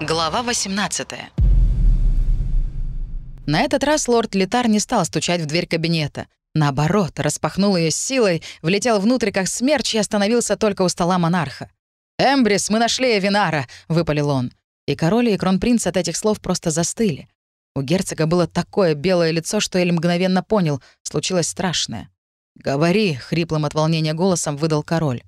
Глава 18 На этот раз лорд Литар не стал стучать в дверь кабинета. Наоборот, распахнул ее силой, влетел внутрь как смерч и остановился только у стола монарха. «Эмбрис, мы нашли Эвинара!» — выпалил он. И король и кронпринц от этих слов просто застыли. У герцога было такое белое лицо, что Эль мгновенно понял, случилось страшное. «Говори», — хриплым от волнения голосом выдал король.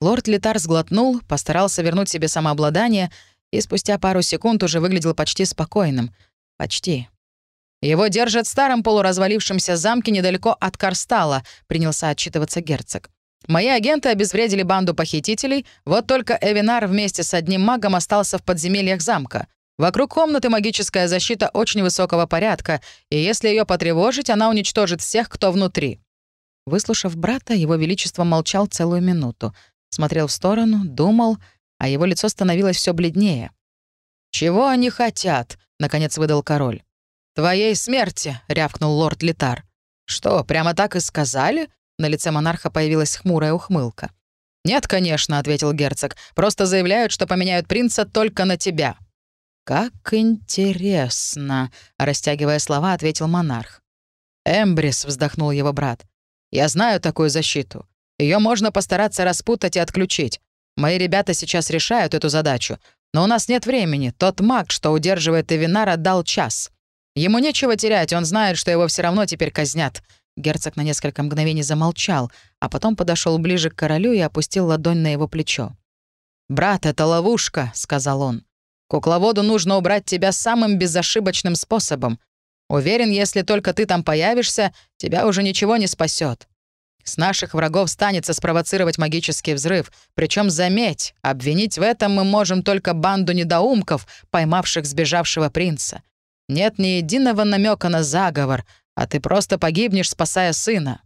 Лорд Литар сглотнул, постарался вернуть себе самообладание и спустя пару секунд уже выглядел почти спокойным. Почти. «Его держат в старом полуразвалившемся замке недалеко от Карстала», — принялся отчитываться герцог. «Мои агенты обезвредили банду похитителей, вот только Эвинар вместе с одним магом остался в подземельях замка. Вокруг комнаты магическая защита очень высокого порядка, и если ее потревожить, она уничтожит всех, кто внутри». Выслушав брата, его величество молчал целую минуту. Смотрел в сторону, думал — а его лицо становилось все бледнее. «Чего они хотят?» — наконец выдал король. «Твоей смерти!» — рявкнул лорд Литар. «Что, прямо так и сказали?» На лице монарха появилась хмурая ухмылка. «Нет, конечно», — ответил герцог. «Просто заявляют, что поменяют принца только на тебя». «Как интересно», — растягивая слова, ответил монарх. «Эмбрис», — вздохнул его брат. «Я знаю такую защиту. Ее можно постараться распутать и отключить. Мои ребята сейчас решают эту задачу. Но у нас нет времени. Тот маг, что удерживает Эвинара, дал час. Ему нечего терять, он знает, что его все равно теперь казнят». Герцог на несколько мгновений замолчал, а потом подошел ближе к королю и опустил ладонь на его плечо. «Брат, это ловушка», — сказал он. «Кукловоду нужно убрать тебя самым безошибочным способом. Уверен, если только ты там появишься, тебя уже ничего не спасет. С наших врагов станется спровоцировать магический взрыв. Причем, заметь, обвинить в этом мы можем только банду недоумков, поймавших сбежавшего принца. Нет ни единого намека на заговор, а ты просто погибнешь, спасая сына».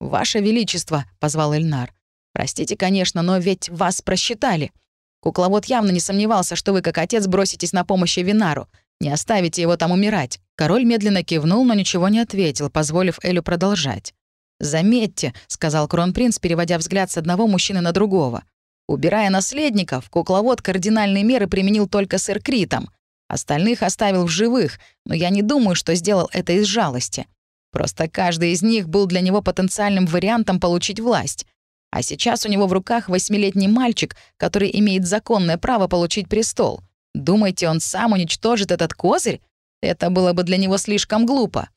«Ваше Величество», — позвал Эльнар. «Простите, конечно, но ведь вас просчитали. Кукловод явно не сомневался, что вы, как отец, броситесь на помощь Винару. Не оставите его там умирать». Король медленно кивнул, но ничего не ответил, позволив Элю продолжать. «Заметьте», — сказал кронпринц, переводя взгляд с одного мужчины на другого. «Убирая наследников, кукловод кардинальные меры применил только с Эркритом. Остальных оставил в живых, но я не думаю, что сделал это из жалости. Просто каждый из них был для него потенциальным вариантом получить власть. А сейчас у него в руках восьмилетний мальчик, который имеет законное право получить престол. Думаете, он сам уничтожит этот козырь? Это было бы для него слишком глупо.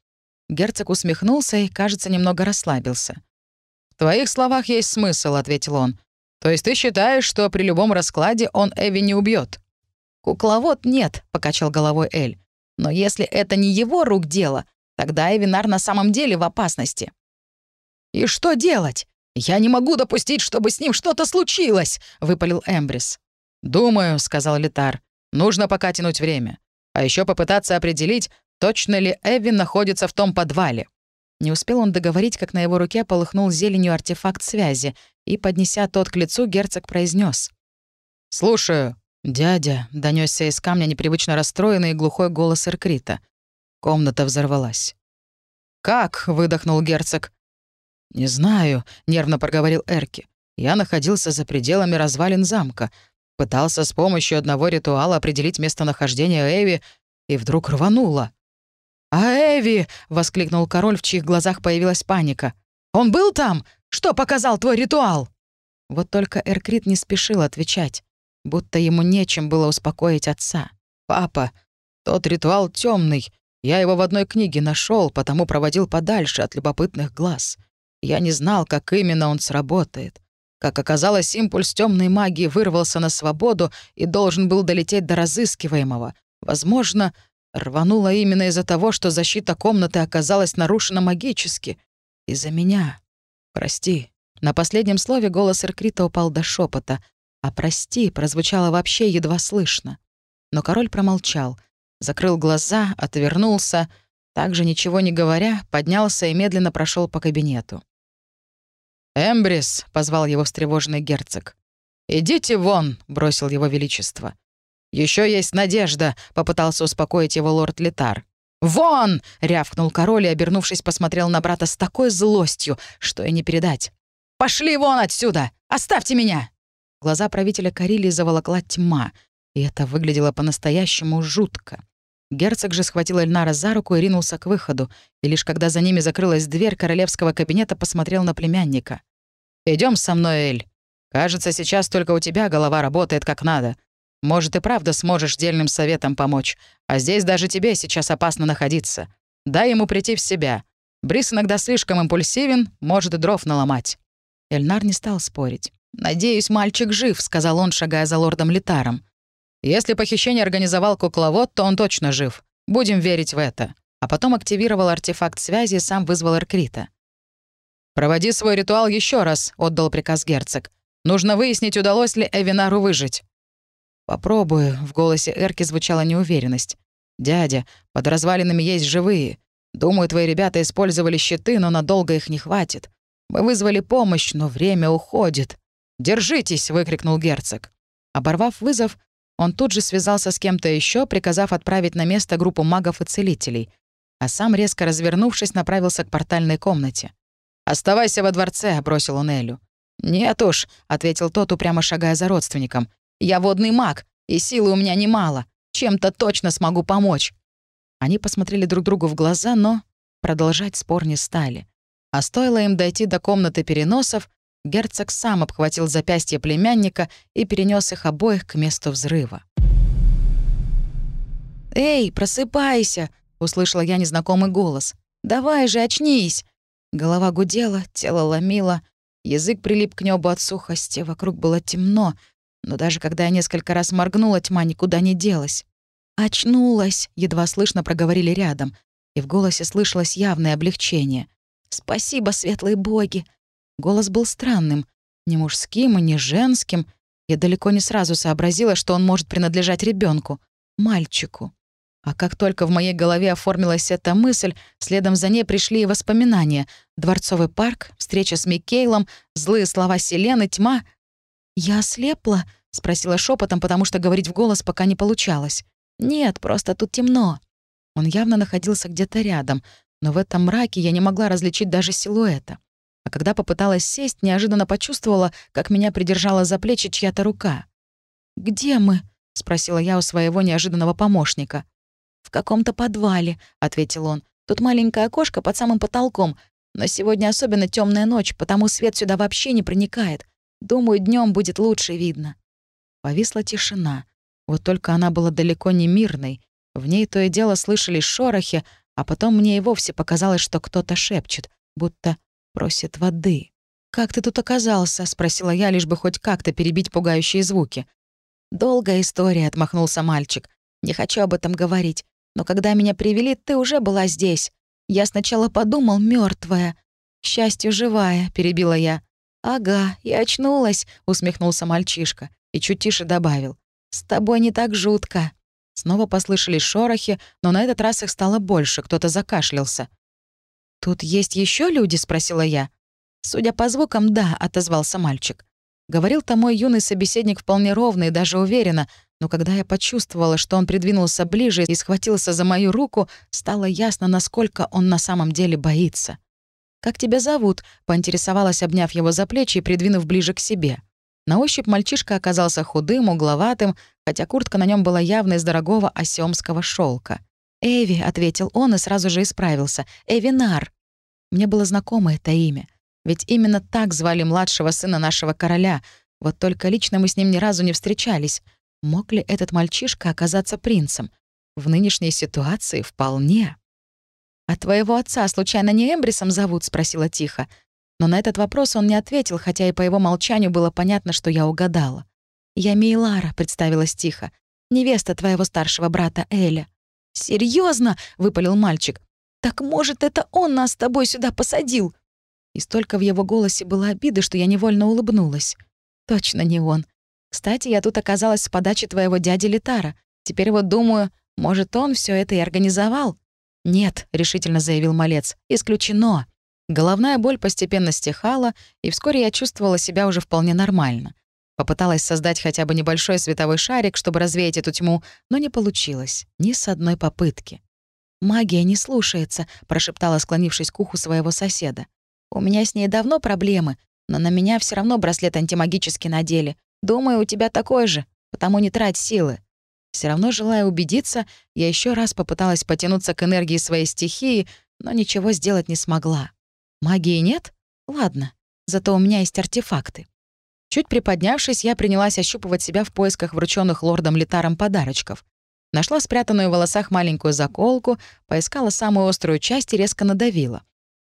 Герцог усмехнулся и, кажется, немного расслабился. «В твоих словах есть смысл», — ответил он. «То есть ты считаешь, что при любом раскладе он Эви не убьет? «Кукловод нет», — покачал головой Эль. «Но если это не его рук дело, тогда Эвинар на самом деле в опасности». «И что делать? Я не могу допустить, чтобы с ним что-то случилось», — выпалил Эмбрис. «Думаю», — сказал Литар, — «нужно пока тянуть время. А еще попытаться определить, Точно ли Эви находится в том подвале? Не успел он договорить, как на его руке полыхнул зеленью артефакт связи, и, поднеся тот к лицу, герцог произнес: «Слушаю, дядя», — донесся из камня непривычно расстроенный и глухой голос Эркрита. Комната взорвалась. «Как?» — выдохнул герцог. «Не знаю», — нервно проговорил Эрки. «Я находился за пределами развалин замка. Пытался с помощью одного ритуала определить местонахождение Эви, и вдруг рвануло. «А Эви!» — воскликнул король, в чьих глазах появилась паника. «Он был там? Что показал твой ритуал?» Вот только Эркрит не спешил отвечать, будто ему нечем было успокоить отца. «Папа, тот ритуал темный. Я его в одной книге нашел, потому проводил подальше от любопытных глаз. Я не знал, как именно он сработает. Как оказалось, импульс темной магии вырвался на свободу и должен был долететь до разыскиваемого. Возможно, Рванула именно из-за того, что защита комнаты оказалась нарушена магически. Из-за меня. Прости. На последнем слове голос Эркрита упал до шепота, а «прости» прозвучало вообще едва слышно. Но король промолчал, закрыл глаза, отвернулся, также ничего не говоря, поднялся и медленно прошел по кабинету. «Эмбрис», — позвал его встревоженный герцог. «Идите вон», — бросил его величество. Еще есть надежда», — попытался успокоить его лорд Литар. «Вон!» — рявкнул король и, обернувшись, посмотрел на брата с такой злостью, что и не передать. «Пошли вон отсюда! Оставьте меня!» Глаза правителя Карелии заволокла тьма. И это выглядело по-настоящему жутко. Герцог же схватил Эльнара за руку и ринулся к выходу, и лишь когда за ними закрылась дверь королевского кабинета, посмотрел на племянника. Идем со мной, Эль. Кажется, сейчас только у тебя голова работает как надо. Может, и правда сможешь дельным советом помочь. А здесь даже тебе сейчас опасно находиться. Дай ему прийти в себя. Брис иногда слишком импульсивен, может и дров наломать». Эльнар не стал спорить. «Надеюсь, мальчик жив», — сказал он, шагая за лордом Литаром. «Если похищение организовал кукловод, то он точно жив. Будем верить в это». А потом активировал артефакт связи и сам вызвал Эркрита. «Проводи свой ритуал еще раз», — отдал приказ герцог. «Нужно выяснить, удалось ли Эвинару выжить». «Попробую», — в голосе Эрки звучала неуверенность. «Дядя, под развалинами есть живые. Думаю, твои ребята использовали щиты, но надолго их не хватит. Мы вызвали помощь, но время уходит». «Держитесь!» — выкрикнул герцог. Оборвав вызов, он тут же связался с кем-то еще, приказав отправить на место группу магов и целителей, а сам, резко развернувшись, направился к портальной комнате. «Оставайся во дворце», — бросил он Элю. «Нет уж», — ответил тот, упрямо шагая за родственником. «Я водный маг, и силы у меня немало. Чем-то точно смогу помочь». Они посмотрели друг другу в глаза, но продолжать спор не стали. А стоило им дойти до комнаты переносов, герцог сам обхватил запястье племянника и перенес их обоих к месту взрыва. «Эй, просыпайся!» — услышала я незнакомый голос. «Давай же, очнись!» Голова гудела, тело ломило, язык прилип к небу от сухости, вокруг было темно, но даже когда я несколько раз моргнула, тьма никуда не делась. «Очнулась!» — едва слышно проговорили рядом, и в голосе слышалось явное облегчение. «Спасибо, светлые боги!» Голос был странным, не мужским и не женским. Я далеко не сразу сообразила, что он может принадлежать ребенку, мальчику. А как только в моей голове оформилась эта мысль, следом за ней пришли и воспоминания. Дворцовый парк, встреча с Микейлом, злые слова Селены, тьма. «Я ослепла?» — спросила шепотом, потому что говорить в голос пока не получалось. «Нет, просто тут темно». Он явно находился где-то рядом, но в этом мраке я не могла различить даже силуэта. А когда попыталась сесть, неожиданно почувствовала, как меня придержала за плечи чья-то рука. «Где мы?» — спросила я у своего неожиданного помощника. «В каком-то подвале», — ответил он. «Тут маленькое окошко под самым потолком, но сегодня особенно темная ночь, потому свет сюда вообще не проникает. Думаю, днем будет лучше видно». Повисла тишина. Вот только она была далеко не мирной. В ней то и дело слышались шорохи, а потом мне и вовсе показалось, что кто-то шепчет, будто просит воды. «Как ты тут оказался?» — спросила я, лишь бы хоть как-то перебить пугающие звуки. «Долгая история», — отмахнулся мальчик. «Не хочу об этом говорить. Но когда меня привели, ты уже была здесь. Я сначала подумал, мертвая. К счастью, живая», — перебила я. «Ага, я очнулась», — усмехнулся мальчишка и чуть тише добавил. «С тобой не так жутко». Снова послышались шорохи, но на этот раз их стало больше, кто-то закашлялся. «Тут есть еще люди?» — спросила я. «Судя по звукам, да», — отозвался мальчик. Говорил-то мой юный собеседник вполне ровно и даже уверенно, но когда я почувствовала, что он придвинулся ближе и схватился за мою руку, стало ясно, насколько он на самом деле боится. «Как тебя зовут?» — поинтересовалась, обняв его за плечи и придвинув ближе к себе. На ощупь мальчишка оказался худым, угловатым, хотя куртка на нем была явно из дорогого осёмского шелка. «Эви», — ответил он и сразу же исправился, — «Эвинар». Мне было знакомо это имя. Ведь именно так звали младшего сына нашего короля. Вот только лично мы с ним ни разу не встречались. Мог ли этот мальчишка оказаться принцем? В нынешней ситуации вполне. «А твоего отца случайно не Эмбрисом зовут?» — спросила тихо. Но на этот вопрос он не ответил, хотя и по его молчанию было понятно, что я угадала. «Я Мейлара», — представилась тихо. «Невеста твоего старшего брата Эля». Серьезно? выпалил мальчик. «Так, может, это он нас с тобой сюда посадил?» И столько в его голосе было обиды, что я невольно улыбнулась. «Точно не он. Кстати, я тут оказалась с подачи твоего дяди Литара. Теперь вот думаю, может, он все это и организовал?» «Нет», — решительно заявил малец, — «исключено». Головная боль постепенно стихала, и вскоре я чувствовала себя уже вполне нормально. Попыталась создать хотя бы небольшой световой шарик, чтобы развеять эту тьму, но не получилось. Ни с одной попытки. «Магия не слушается», — прошептала, склонившись к уху своего соседа. «У меня с ней давно проблемы, но на меня все равно браслет антимагический надели. Думаю, у тебя такой же, потому не трать силы». Все равно, желая убедиться, я еще раз попыталась потянуться к энергии своей стихии, но ничего сделать не смогла. Магии нет? Ладно, зато у меня есть артефакты. Чуть приподнявшись, я принялась ощупывать себя в поисках врученных лордом Литаром подарочков. Нашла спрятанную в волосах маленькую заколку, поискала самую острую часть и резко надавила.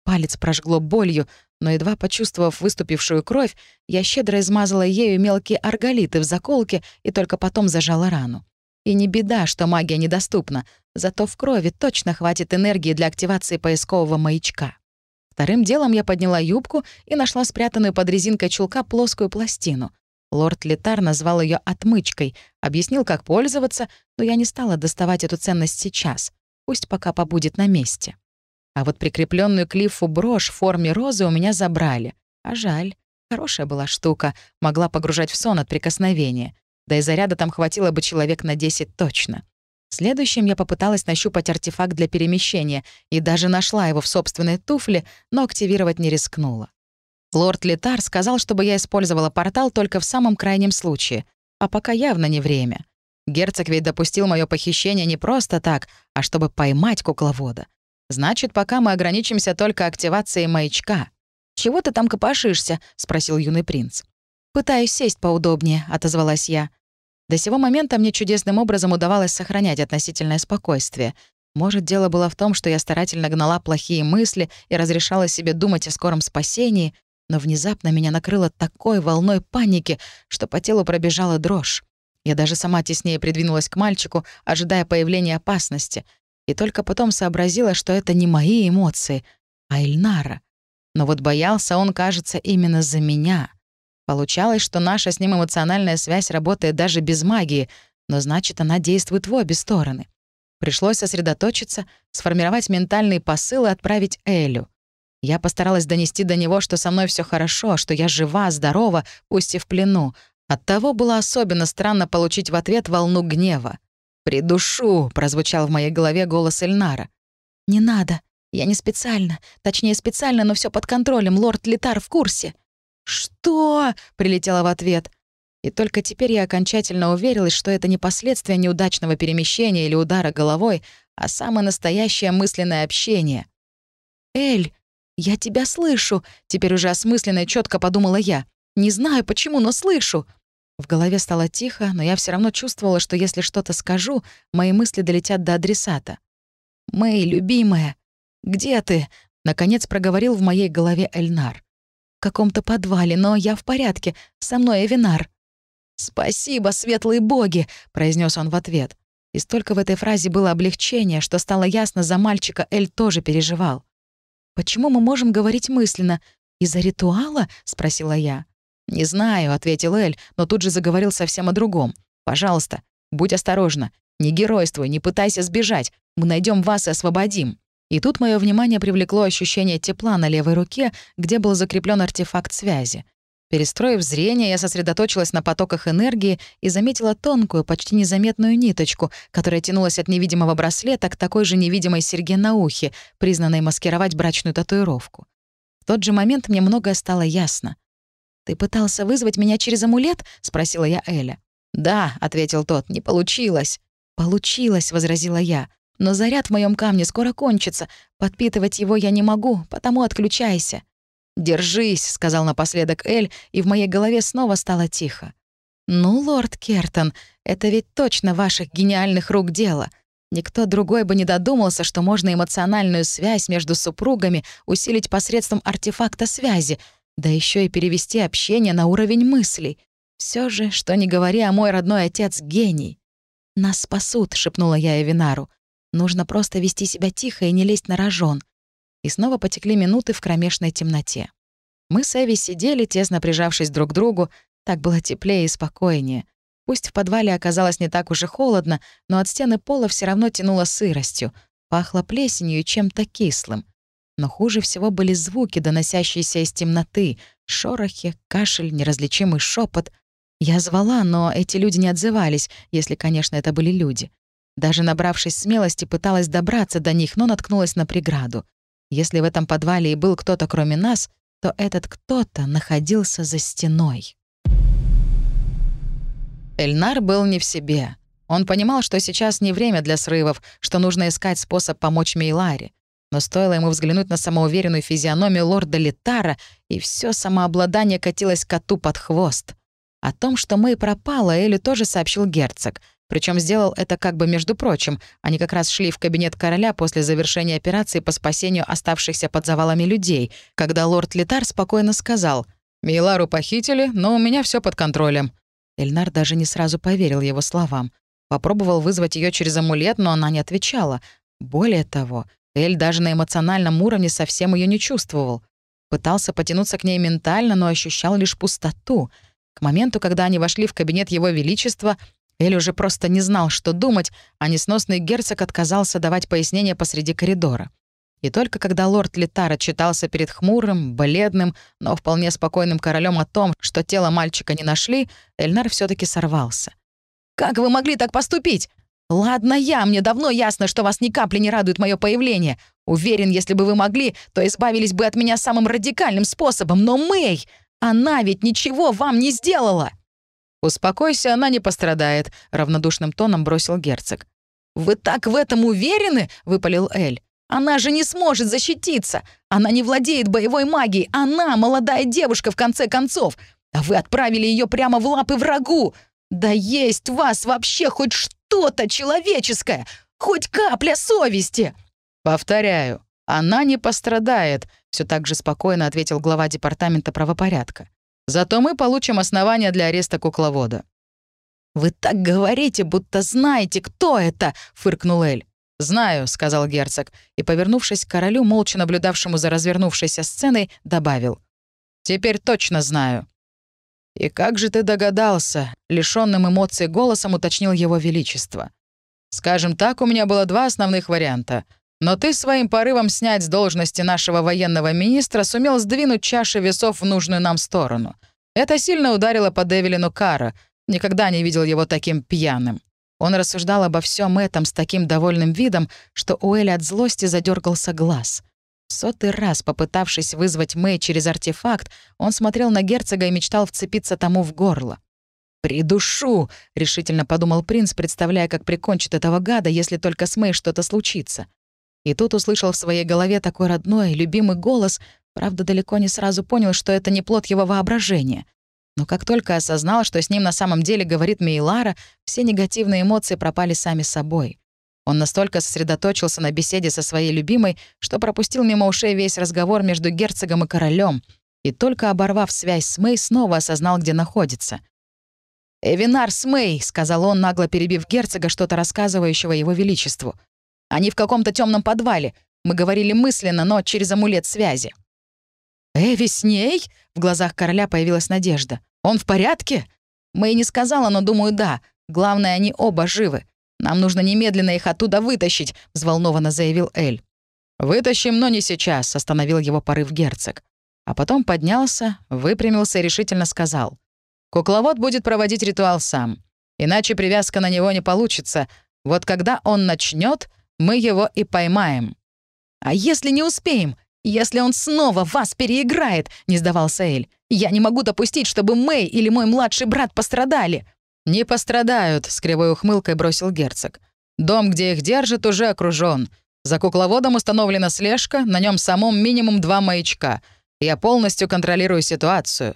Палец прожгло болью, но едва почувствовав выступившую кровь, я щедро измазала ею мелкие арголиты в заколке и только потом зажала рану. И не беда, что магия недоступна, зато в крови точно хватит энергии для активации поискового маячка. Вторым делом я подняла юбку и нашла спрятанную под резинкой чулка плоскую пластину. Лорд Летар назвал ее отмычкой, объяснил, как пользоваться, но я не стала доставать эту ценность сейчас. Пусть пока побудет на месте. А вот прикрепленную к лифу брошь в форме розы у меня забрали. А жаль. Хорошая была штука, могла погружать в сон от прикосновения. Да и заряда там хватило бы человек на 10 точно. Следующим я попыталась нащупать артефакт для перемещения и даже нашла его в собственной туфле, но активировать не рискнула. Лорд Литар сказал, чтобы я использовала портал только в самом крайнем случае, а пока явно не время. Герцог ведь допустил мое похищение не просто так, а чтобы поймать кукловода. Значит, пока мы ограничимся только активацией маячка. «Чего ты там копошишься?» — спросил юный принц. «Пытаюсь сесть поудобнее», — отозвалась я. До сего момента мне чудесным образом удавалось сохранять относительное спокойствие. Может, дело было в том, что я старательно гнала плохие мысли и разрешала себе думать о скором спасении, но внезапно меня накрыло такой волной паники, что по телу пробежала дрожь. Я даже сама теснее придвинулась к мальчику, ожидая появления опасности, и только потом сообразила, что это не мои эмоции, а Эльнара. Но вот боялся он, кажется, именно за меня — Получалось, что наша с ним эмоциональная связь работает даже без магии, но значит, она действует в обе стороны. Пришлось сосредоточиться, сформировать ментальные посылы и отправить Элю. Я постаралась донести до него, что со мной все хорошо, что я жива, здорова, пусть и в плену. Оттого было особенно странно получить в ответ волну гнева. «Придушу!» — прозвучал в моей голове голос Эльнара. «Не надо. Я не специально. Точнее, специально, но все под контролем. Лорд Литар в курсе». «Что?» — прилетела в ответ. И только теперь я окончательно уверилась, что это не последствия неудачного перемещения или удара головой, а самое настоящее мысленное общение. «Эль, я тебя слышу!» — теперь уже осмысленно и чётко подумала я. «Не знаю почему, но слышу!» В голове стало тихо, но я все равно чувствовала, что если что-то скажу, мои мысли долетят до адресата. «Мэй, любимая, где ты?» — наконец проговорил в моей голове Эльнар каком-то подвале, но я в порядке. Со мной Эвинар». «Спасибо, светлые боги!» — произнес он в ответ. И столько в этой фразе было облегчения, что стало ясно, за мальчика Эль тоже переживал. «Почему мы можем говорить мысленно? Из-за ритуала?» — спросила я. «Не знаю», — ответил Эль, но тут же заговорил совсем о другом. «Пожалуйста, будь осторожна. Не геройствуй, не пытайся сбежать. Мы найдем вас и освободим». И тут мое внимание привлекло ощущение тепла на левой руке, где был закреплен артефакт связи. Перестроив зрение, я сосредоточилась на потоках энергии и заметила тонкую, почти незаметную ниточку, которая тянулась от невидимого браслета к такой же невидимой серьге на ухе, признанной маскировать брачную татуировку. В тот же момент мне многое стало ясно. «Ты пытался вызвать меня через амулет?» — спросила я Эля. «Да», — ответил тот, — «не получилось». «Получилось», — возразила я. Но заряд в моем камне скоро кончится. Подпитывать его я не могу, потому отключайся». «Держись», — сказал напоследок Эль, и в моей голове снова стало тихо. «Ну, лорд Кертон, это ведь точно ваших гениальных рук дело. Никто другой бы не додумался, что можно эмоциональную связь между супругами усилить посредством артефакта связи, да еще и перевести общение на уровень мыслей. Все же, что не говори, а мой родной отец — гений». «Нас спасут», — шепнула я Эвинару. Нужно просто вести себя тихо и не лезть на рожон. И снова потекли минуты в кромешной темноте. Мы с Эви сидели, тесно прижавшись друг к другу, так было теплее и спокойнее. Пусть в подвале оказалось не так уж и холодно, но от стены пола все равно тянуло сыростью, пахло плесенью и чем-то кислым. Но хуже всего были звуки, доносящиеся из темноты, шорохи, кашель, неразличимый шепот. Я звала, но эти люди не отзывались, если, конечно, это были люди. Даже набравшись смелости, пыталась добраться до них, но наткнулась на преграду. Если в этом подвале и был кто-то кроме нас, то этот кто-то находился за стеной. Эльнар был не в себе. Он понимал, что сейчас не время для срывов, что нужно искать способ помочь Мейларе. Но стоило ему взглянуть на самоуверенную физиономию лорда Литара, и все самообладание катилось коту под хвост. О том, что Мэй пропала, Элли тоже сообщил герцог. Причем сделал это как бы между прочим. Они как раз шли в кабинет короля после завершения операции по спасению оставшихся под завалами людей, когда лорд Литар спокойно сказал «Мейлару похитили, но у меня все под контролем». Эльнар даже не сразу поверил его словам. Попробовал вызвать ее через амулет, но она не отвечала. Более того, Эль даже на эмоциональном уровне совсем ее не чувствовал. Пытался потянуться к ней ментально, но ощущал лишь пустоту. К моменту, когда они вошли в кабинет Его Величества, Эль уже просто не знал, что думать, а несносный герцог отказался давать пояснения посреди коридора. И только когда лорд Литара читался перед хмурым, бледным, но вполне спокойным королем о том, что тело мальчика не нашли, Эльнар все таки сорвался. Как вы могли так поступить? Ладно я, мне давно ясно, что вас ни капли не радует мое появление. Уверен, если бы вы могли, то избавились бы от меня самым радикальным способом. Но Мэй, она ведь ничего вам не сделала!» «Успокойся, она не пострадает», — равнодушным тоном бросил герцог. «Вы так в этом уверены?» — выпалил Эль. «Она же не сможет защититься! Она не владеет боевой магией! Она молодая девушка, в конце концов! А вы отправили ее прямо в лапы врагу! Да есть у вас вообще хоть что-то человеческое, хоть капля совести!» «Повторяю, она не пострадает», — все так же спокойно ответил глава департамента правопорядка. «Зато мы получим основания для ареста кукловода». «Вы так говорите, будто знаете, кто это!» — фыркнул Эль. «Знаю», — сказал герцог, и, повернувшись к королю, молча наблюдавшему за развернувшейся сценой, добавил. «Теперь точно знаю. «И как же ты догадался?» — лишённым эмоций голосом уточнил его величество. «Скажем так, у меня было два основных варианта. Но ты своим порывом снять с должности нашего военного министра сумел сдвинуть чаши весов в нужную нам сторону. Это сильно ударило по Девилину Кара. Никогда не видел его таким пьяным». Он рассуждал обо всем этом с таким довольным видом, что у Эли от злости задергался глаз — Сотый раз, попытавшись вызвать Мэй через артефакт, он смотрел на герцога и мечтал вцепиться тому в горло. «Придушу!» — решительно подумал принц, представляя, как прикончит этого гада, если только с Мэй что-то случится. И тут услышал в своей голове такой родной, любимый голос, правда, далеко не сразу понял, что это не плод его воображения. Но как только осознал, что с ним на самом деле говорит Мейлара, все негативные эмоции пропали сами собой. Он настолько сосредоточился на беседе со своей любимой, что пропустил мимо ушей весь разговор между герцогом и королем, и только оборвав связь с Мэй, снова осознал, где находится. «Эвинар с Мэй», — сказал он, нагло перебив герцога, что-то рассказывающего его величеству. «Они в каком-то темном подвале. Мы говорили мысленно, но через амулет связи». «Эви с ней?» — в глазах короля появилась надежда. «Он в порядке?» Мэй не сказала, но думаю, да. Главное, они оба живы. Нам нужно немедленно их оттуда вытащить», — взволнованно заявил Эль. «Вытащим, но не сейчас», — остановил его порыв герцог. А потом поднялся, выпрямился и решительно сказал. «Кукловод будет проводить ритуал сам. Иначе привязка на него не получится. Вот когда он начнет, мы его и поймаем». «А если не успеем? Если он снова вас переиграет?» — не сдавался Эль. «Я не могу допустить, чтобы Мэй или мой младший брат пострадали». «Не пострадают», — с кривой ухмылкой бросил герцог. «Дом, где их держат, уже окружен. За кукловодом установлена слежка, на нем самом минимум два маячка. Я полностью контролирую ситуацию».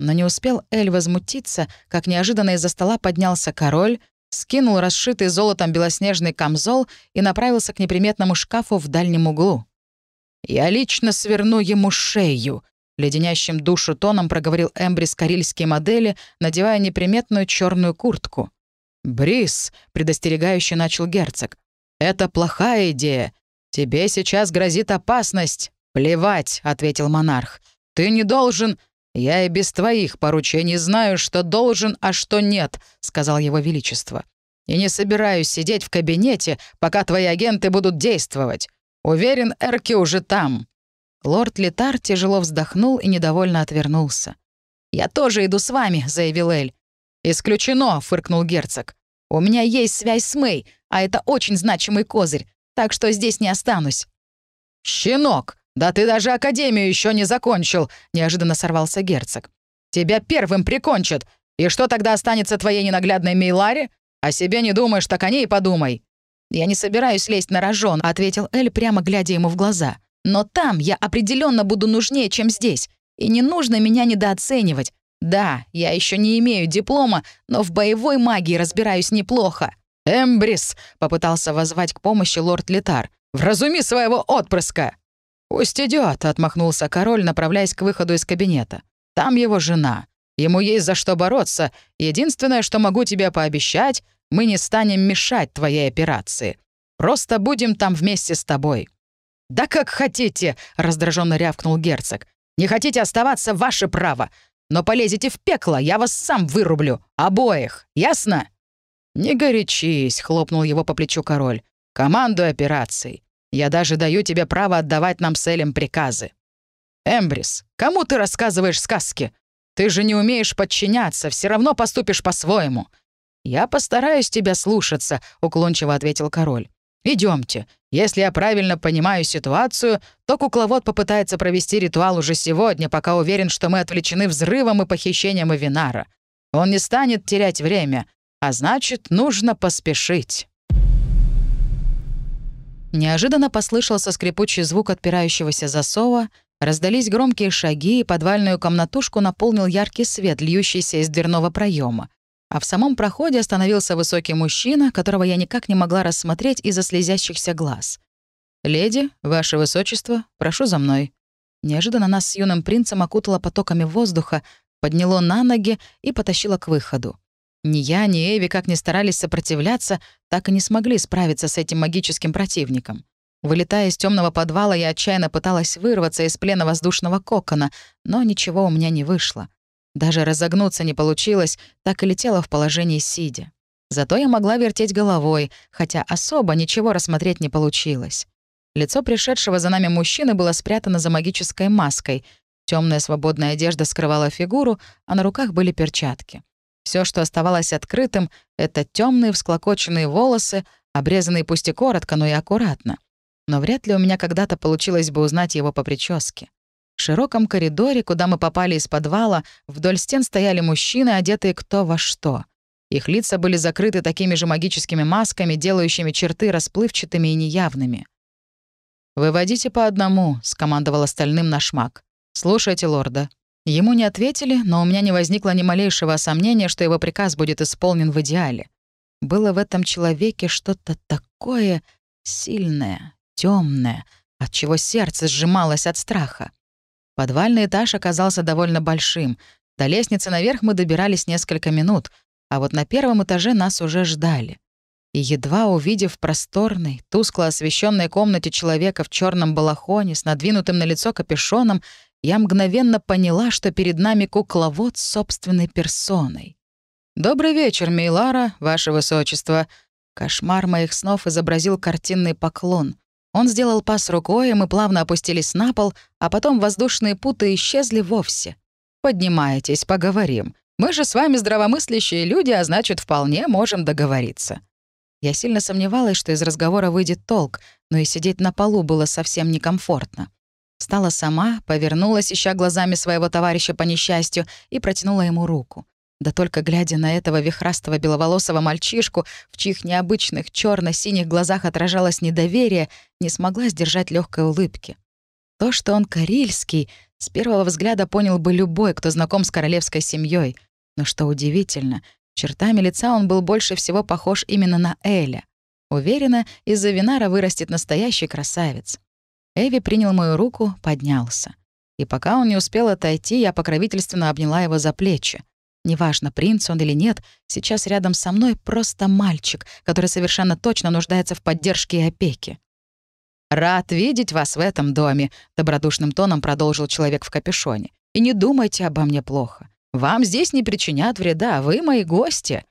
Но не успел Эль возмутиться, как неожиданно из-за стола поднялся король, скинул расшитый золотом белоснежный камзол и направился к неприметному шкафу в дальнем углу. «Я лично сверну ему шею», Леденящим душу тоном проговорил Эмбри с карельской модели, надевая неприметную черную куртку. «Брис», — предостерегающе начал герцог, — «это плохая идея. Тебе сейчас грозит опасность». «Плевать», — ответил монарх. «Ты не должен...» «Я и без твоих поручений знаю, что должен, а что нет», — сказал его величество. «И не собираюсь сидеть в кабинете, пока твои агенты будут действовать. Уверен, Эрки уже там. Лорд Литар тяжело вздохнул и недовольно отвернулся. «Я тоже иду с вами», — заявил Эль. «Исключено», — фыркнул герцог. «У меня есть связь с Мэй, а это очень значимый козырь, так что здесь не останусь». «Щенок, да ты даже академию еще не закончил», — неожиданно сорвался герцог. «Тебя первым прикончат. И что тогда останется твоей ненаглядной Мейларе? О себе не думаешь, так о ней подумай». «Я не собираюсь лезть на рожон», — ответил Эль, прямо глядя ему в глаза. «Но там я определенно буду нужнее, чем здесь. И не нужно меня недооценивать. Да, я еще не имею диплома, но в боевой магии разбираюсь неплохо». «Эмбрис!» — попытался воззвать к помощи лорд Литар. «Вразуми своего отпрыска!» «Пусть идет, отмахнулся король, направляясь к выходу из кабинета. «Там его жена. Ему есть за что бороться. Единственное, что могу тебе пообещать, мы не станем мешать твоей операции. Просто будем там вместе с тобой». «Да как хотите!» — раздраженно рявкнул герцог. «Не хотите оставаться — ваше право. Но полезете в пекло, я вас сам вырублю. Обоих. Ясно?» «Не горячись», — хлопнул его по плечу король. «Команду операций. Я даже даю тебе право отдавать нам с Элем приказы». «Эмбрис, кому ты рассказываешь сказки? Ты же не умеешь подчиняться, все равно поступишь по-своему». «Я постараюсь тебя слушаться», — уклончиво ответил король. Идемте. Если я правильно понимаю ситуацию, то кукловод попытается провести ритуал уже сегодня, пока уверен, что мы отвлечены взрывом и похищением Эвинара. Он не станет терять время, а значит, нужно поспешить». Неожиданно послышался скрипучий звук отпирающегося засова, раздались громкие шаги, и подвальную комнатушку наполнил яркий свет, льющийся из дверного проема. А в самом проходе остановился высокий мужчина, которого я никак не могла рассмотреть из-за слезящихся глаз. «Леди, ваше высочество, прошу за мной». Неожиданно нас с юным принцем окутало потоками воздуха, подняло на ноги и потащило к выходу. Ни я, ни Эви, как ни старались сопротивляться, так и не смогли справиться с этим магическим противником. Вылетая из темного подвала, я отчаянно пыталась вырваться из плена воздушного кокона, но ничего у меня не вышло. Даже разогнуться не получилось, так и летела в положении сидя. Зато я могла вертеть головой, хотя особо ничего рассмотреть не получилось. Лицо пришедшего за нами мужчины было спрятано за магической маской. Темная свободная одежда скрывала фигуру, а на руках были перчатки. Все, что оставалось открытым, — это темные всклокоченные волосы, обрезанные пусть и коротко, но и аккуратно. Но вряд ли у меня когда-то получилось бы узнать его по прическе. В широком коридоре, куда мы попали из подвала, вдоль стен стояли мужчины, одетые кто во что. Их лица были закрыты такими же магическими масками, делающими черты расплывчатыми и неявными. «Выводите по одному», — скомандовал остальным наш маг. «Слушайте лорда». Ему не ответили, но у меня не возникло ни малейшего сомнения, что его приказ будет исполнен в идеале. Было в этом человеке что-то такое сильное, темное, от чего сердце сжималось от страха. Подвальный этаж оказался довольно большим. До лестницы наверх мы добирались несколько минут, а вот на первом этаже нас уже ждали. И едва увидев просторной, тускло освещенной комнате человека в черном балахоне с надвинутым на лицо капюшоном, я мгновенно поняла, что перед нами кукловод с собственной персоной. «Добрый вечер, Мейлара, ваше высочество». Кошмар моих снов изобразил картинный поклон. Он сделал пас рукой, и мы плавно опустились на пол, а потом воздушные путы исчезли вовсе. «Поднимайтесь, поговорим. Мы же с вами здравомыслящие люди, а значит, вполне можем договориться». Я сильно сомневалась, что из разговора выйдет толк, но и сидеть на полу было совсем некомфортно. Встала сама, повернулась, ища глазами своего товарища по несчастью, и протянула ему руку. Да только глядя на этого вихрастого беловолосого мальчишку, в чьих необычных черно синих глазах отражалось недоверие, не смогла сдержать легкой улыбки. То, что он карельский, с первого взгляда понял бы любой, кто знаком с королевской семьей. Но что удивительно, чертами лица он был больше всего похож именно на Эля. Уверена, из-за Винара вырастет настоящий красавец. Эви принял мою руку, поднялся. И пока он не успел отойти, я покровительственно обняла его за плечи. Неважно, принц он или нет, сейчас рядом со мной просто мальчик, который совершенно точно нуждается в поддержке и опеке. «Рад видеть вас в этом доме», — добродушным тоном продолжил человек в капюшоне. «И не думайте обо мне плохо. Вам здесь не причинят вреда, вы мои гости».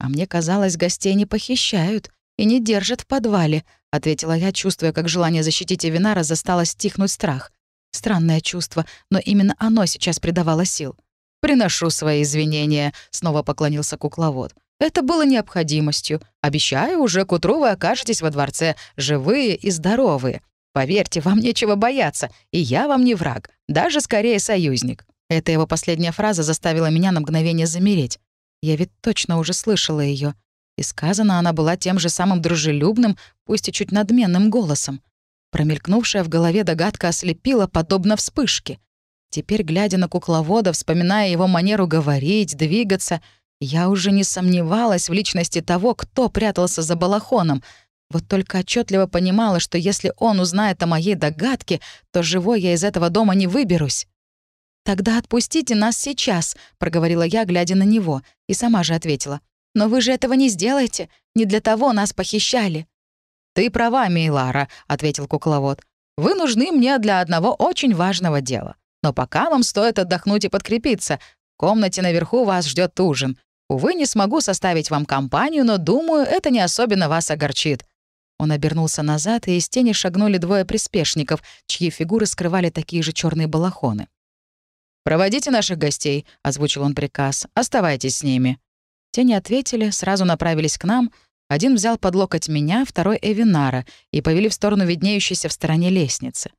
«А мне казалось, гостей не похищают и не держат в подвале», — ответила я, чувствуя, как желание защитить Эвинара застало стихнуть страх. Странное чувство, но именно оно сейчас придавало сил. «Приношу свои извинения», — снова поклонился кукловод. «Это было необходимостью. Обещаю, уже к утру вы окажетесь во дворце, живые и здоровые. Поверьте, вам нечего бояться, и я вам не враг, даже скорее союзник». Эта его последняя фраза заставила меня на мгновение замереть. Я ведь точно уже слышала ее. И сказана она была тем же самым дружелюбным, пусть и чуть надменным голосом. Промелькнувшая в голове догадка ослепила, подобно вспышке. Теперь, глядя на кукловода, вспоминая его манеру говорить, двигаться, я уже не сомневалась в личности того, кто прятался за балахоном. Вот только отчетливо понимала, что если он узнает о моей догадке, то живой я из этого дома не выберусь. «Тогда отпустите нас сейчас», — проговорила я, глядя на него, и сама же ответила. «Но вы же этого не сделаете. Не для того нас похищали». «Ты права, Мейлара», — ответил кукловод. «Вы нужны мне для одного очень важного дела. Но пока вам стоит отдохнуть и подкрепиться. В комнате наверху вас ждет ужин. Увы, не смогу составить вам компанию, но, думаю, это не особенно вас огорчит». Он обернулся назад, и из тени шагнули двое приспешников, чьи фигуры скрывали такие же черные балахоны. «Проводите наших гостей», — озвучил он приказ. «Оставайтесь с ними». Те не ответили, сразу направились к нам. Один взял под локоть меня, второй — Эвинара, и повели в сторону виднеющейся в стороне лестницы.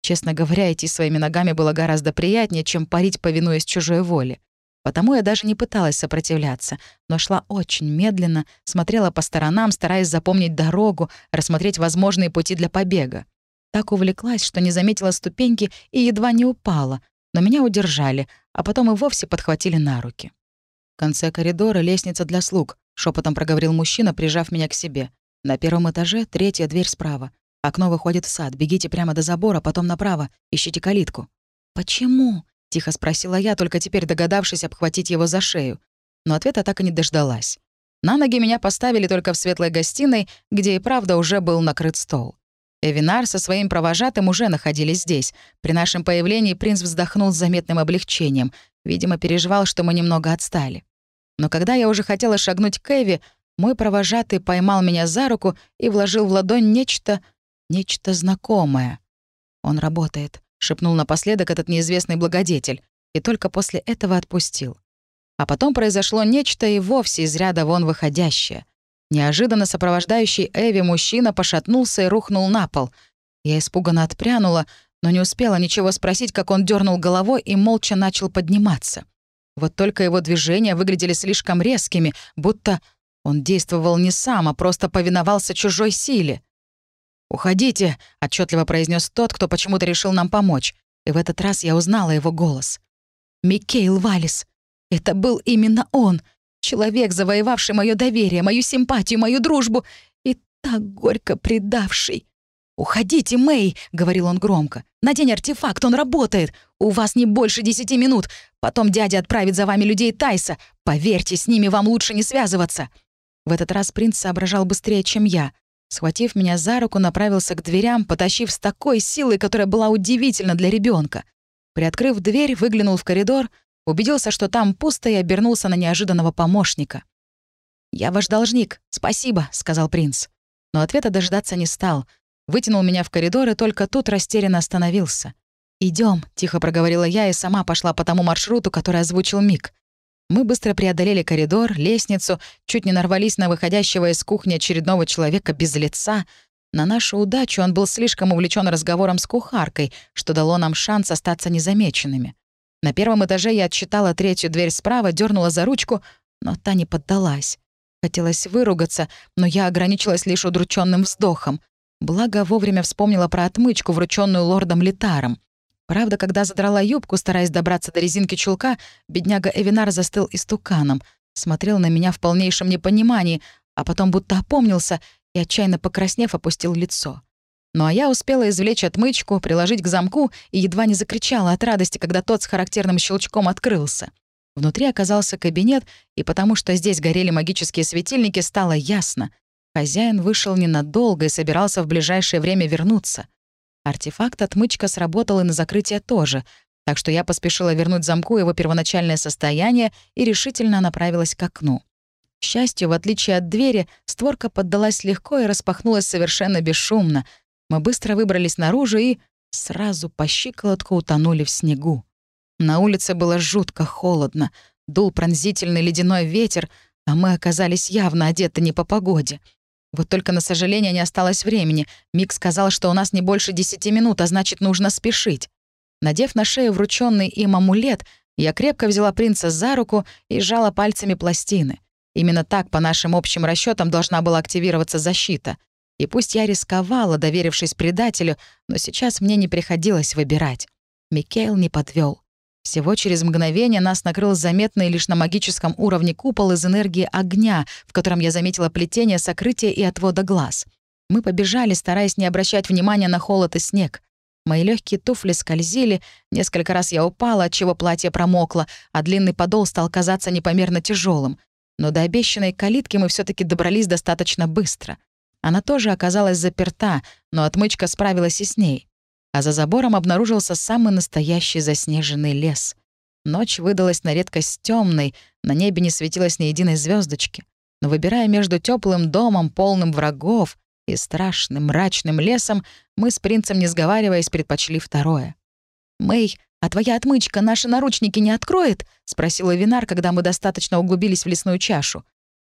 Честно говоря, идти своими ногами было гораздо приятнее, чем парить, повинуясь чужой воле. Потому я даже не пыталась сопротивляться, но шла очень медленно, смотрела по сторонам, стараясь запомнить дорогу, рассмотреть возможные пути для побега. Так увлеклась, что не заметила ступеньки и едва не упала, но меня удержали, а потом и вовсе подхватили на руки. В конце коридора лестница для слуг, шепотом проговорил мужчина, прижав меня к себе. На первом этаже третья дверь справа. Окно выходит в сад. Бегите прямо до забора, потом направо. Ищите калитку». «Почему?» — тихо спросила я, только теперь догадавшись обхватить его за шею. Но ответа так и не дождалась. На ноги меня поставили только в светлой гостиной, где и правда уже был накрыт стол. Эвинар со своим провожатым уже находились здесь. При нашем появлении принц вздохнул с заметным облегчением. Видимо, переживал, что мы немного отстали. Но когда я уже хотела шагнуть к Эви, мой провожатый поймал меня за руку и вложил в ладонь нечто, нечто знакомое. «Он работает», — шепнул напоследок этот неизвестный благодетель, и только после этого отпустил. А потом произошло нечто и вовсе из ряда вон выходящее. Неожиданно сопровождающий Эви мужчина пошатнулся и рухнул на пол. Я испуганно отпрянула, но не успела ничего спросить, как он дернул головой и молча начал подниматься. Вот только его движения выглядели слишком резкими, будто он действовал не сам, а просто повиновался чужой силе. «Уходите», — отчетливо произнес тот, кто почему-то решил нам помочь. И в этот раз я узнала его голос. «Микейл Валис. Это был именно он. Человек, завоевавший мое доверие, мою симпатию, мою дружбу и так горько предавший. «Уходите, Мэй!» — говорил он громко. «Надень артефакт, он работает. У вас не больше десяти минут. Потом дядя отправит за вами людей Тайса. Поверьте, с ними вам лучше не связываться». В этот раз принц соображал быстрее, чем я. Схватив меня за руку, направился к дверям, потащив с такой силой, которая была удивительна для ребенка. Приоткрыв дверь, выглянул в коридор, убедился, что там пусто, и обернулся на неожиданного помощника. «Я ваш должник, спасибо», — сказал принц. Но ответа дождаться не стал. Вытянул меня в коридор и только тут растерянно остановился. Идем, тихо проговорила я и сама пошла по тому маршруту, который озвучил Мик. Мы быстро преодолели коридор, лестницу, чуть не нарвались на выходящего из кухни очередного человека без лица. На нашу удачу он был слишком увлечен разговором с кухаркой, что дало нам шанс остаться незамеченными. На первом этаже я отсчитала третью дверь справа, дернула за ручку, но та не поддалась. Хотелось выругаться, но я ограничилась лишь удрученным вздохом. Благо, вовремя вспомнила про отмычку, врученную лордом Литаром. Правда, когда задрала юбку, стараясь добраться до резинки чулка, бедняга Эвинар застыл истуканом, смотрел на меня в полнейшем непонимании, а потом будто опомнился и, отчаянно покраснев, опустил лицо. Ну а я успела извлечь отмычку, приложить к замку и едва не закричала от радости, когда тот с характерным щелчком открылся. Внутри оказался кабинет, и потому что здесь горели магические светильники, стало ясно. Хозяин вышел ненадолго и собирался в ближайшее время вернуться. Артефакт-отмычка сработал и на закрытие тоже, так что я поспешила вернуть замку его первоначальное состояние и решительно направилась к окну. К счастью, в отличие от двери, створка поддалась легко и распахнулась совершенно бесшумно. Мы быстро выбрались наружу и сразу по щиколотку утонули в снегу. На улице было жутко холодно, дул пронзительный ледяной ветер, а мы оказались явно одеты не по погоде — вот только, на сожаление, не осталось времени. Мик сказал, что у нас не больше десяти минут, а значит, нужно спешить. Надев на шею врученный им амулет, я крепко взяла принца за руку и сжала пальцами пластины. Именно так, по нашим общим расчетам, должна была активироваться защита. И пусть я рисковала, доверившись предателю, но сейчас мне не приходилось выбирать. Микейл не подвел. Всего через мгновение нас накрыл заметный лишь на магическом уровне купол из энергии огня, в котором я заметила плетение сокрытия и отвода глаз. Мы побежали, стараясь не обращать внимания на холод и снег. Мои легкие туфли скользили, несколько раз я упала, отчего платье промокло, а длинный подол стал казаться непомерно тяжелым. Но до обещанной калитки мы все таки добрались достаточно быстро. Она тоже оказалась заперта, но отмычка справилась и с ней а за забором обнаружился самый настоящий заснеженный лес. Ночь выдалась на редкость темной, на небе не светилось ни единой звездочки. Но выбирая между теплым домом, полным врагов, и страшным мрачным лесом, мы с принцем, не сговариваясь, предпочли второе. «Мэй, а твоя отмычка наши наручники не откроет?» — спросила Винар, когда мы достаточно углубились в лесную чашу.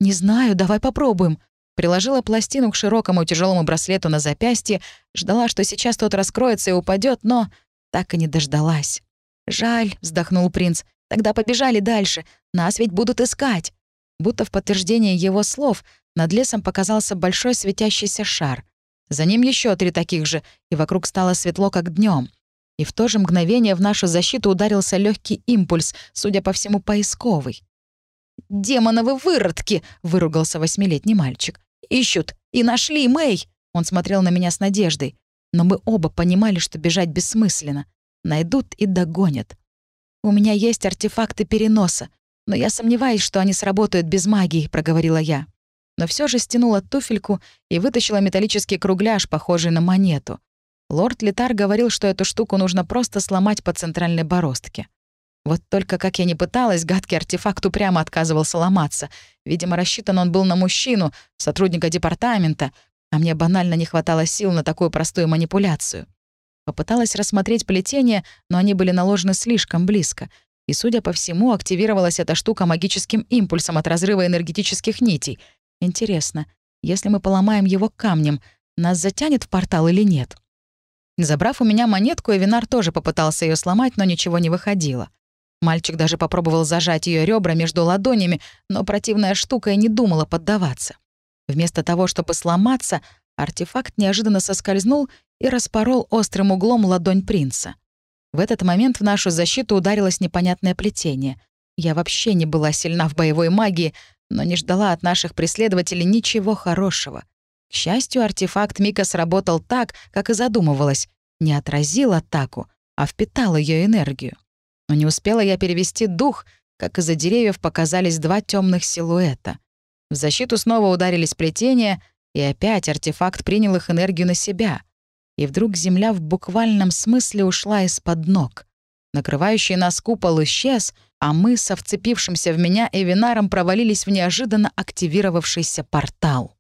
«Не знаю, давай попробуем», Приложила пластину к широкому тяжелому браслету на запястье, ждала, что сейчас тот раскроется и упадет, но так и не дождалась. «Жаль», — вздохнул принц, — «тогда побежали дальше. Нас ведь будут искать». Будто в подтверждение его слов над лесом показался большой светящийся шар. За ним еще три таких же, и вокруг стало светло, как днем. И в то же мгновение в нашу защиту ударился легкий импульс, судя по всему, поисковый. «Демоновы выродки!» — выругался восьмилетний мальчик. Ищут. И нашли, Мэй!» Он смотрел на меня с надеждой. Но мы оба понимали, что бежать бессмысленно. Найдут и догонят. «У меня есть артефакты переноса, но я сомневаюсь, что они сработают без магии», — проговорила я. Но все же стянула туфельку и вытащила металлический кругляш, похожий на монету. Лорд Литар говорил, что эту штуку нужно просто сломать по центральной бороздке. Вот только как я не пыталась, гадкий артефакт упрямо отказывался ломаться. Видимо, рассчитан он был на мужчину, сотрудника департамента, а мне банально не хватало сил на такую простую манипуляцию. Попыталась рассмотреть плетение, но они были наложены слишком близко. И, судя по всему, активировалась эта штука магическим импульсом от разрыва энергетических нитей. Интересно, если мы поломаем его камнем, нас затянет в портал или нет? Забрав у меня монетку, Эвинар тоже попытался ее сломать, но ничего не выходило. Мальчик даже попробовал зажать ее ребра между ладонями, но противная штука и не думала поддаваться. Вместо того, чтобы сломаться, артефакт неожиданно соскользнул и распорол острым углом ладонь принца. В этот момент в нашу защиту ударилось непонятное плетение. Я вообще не была сильна в боевой магии, но не ждала от наших преследователей ничего хорошего. К счастью, артефакт Мика сработал так, как и задумывалось. Не отразил атаку, а впитал ее энергию. Но не успела я перевести дух, как из-за деревьев показались два темных силуэта. В защиту снова ударились плетения, и опять артефакт принял их энергию на себя. И вдруг земля в буквальном смысле ушла из-под ног. Накрывающий нас купол исчез, а мы со вцепившимся в меня Эвинаром провалились в неожиданно активировавшийся портал.